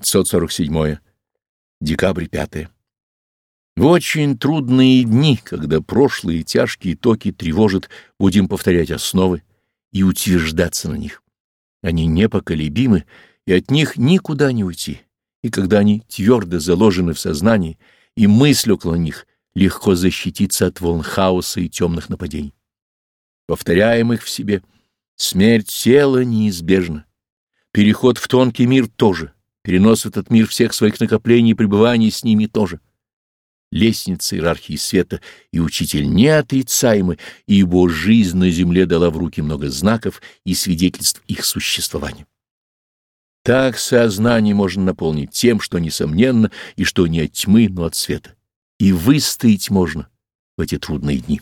547. Декабрь 5. В очень трудные дни, когда прошлые тяжкие токи тревожат, будем повторять основы и утверждаться на них. Они непоколебимы, и от них никуда не уйти. И когда они твердо заложены в сознании, и мысль около них, легко защититься от волн хаоса и темных нападений. Повторяем их в себе. Смерть тела неизбежна. Переход в тонкий мир тоже. Перенос в этот мир всех своих накоплений и пребываний с ними тоже. Лестница иерархии света и учитель неотрицаемы, ибо жизнь на земле дала в руки много знаков и свидетельств их существования. Так сознание можно наполнить тем, что несомненно, и что не от тьмы, но от света. И выстоять можно в эти трудные дни.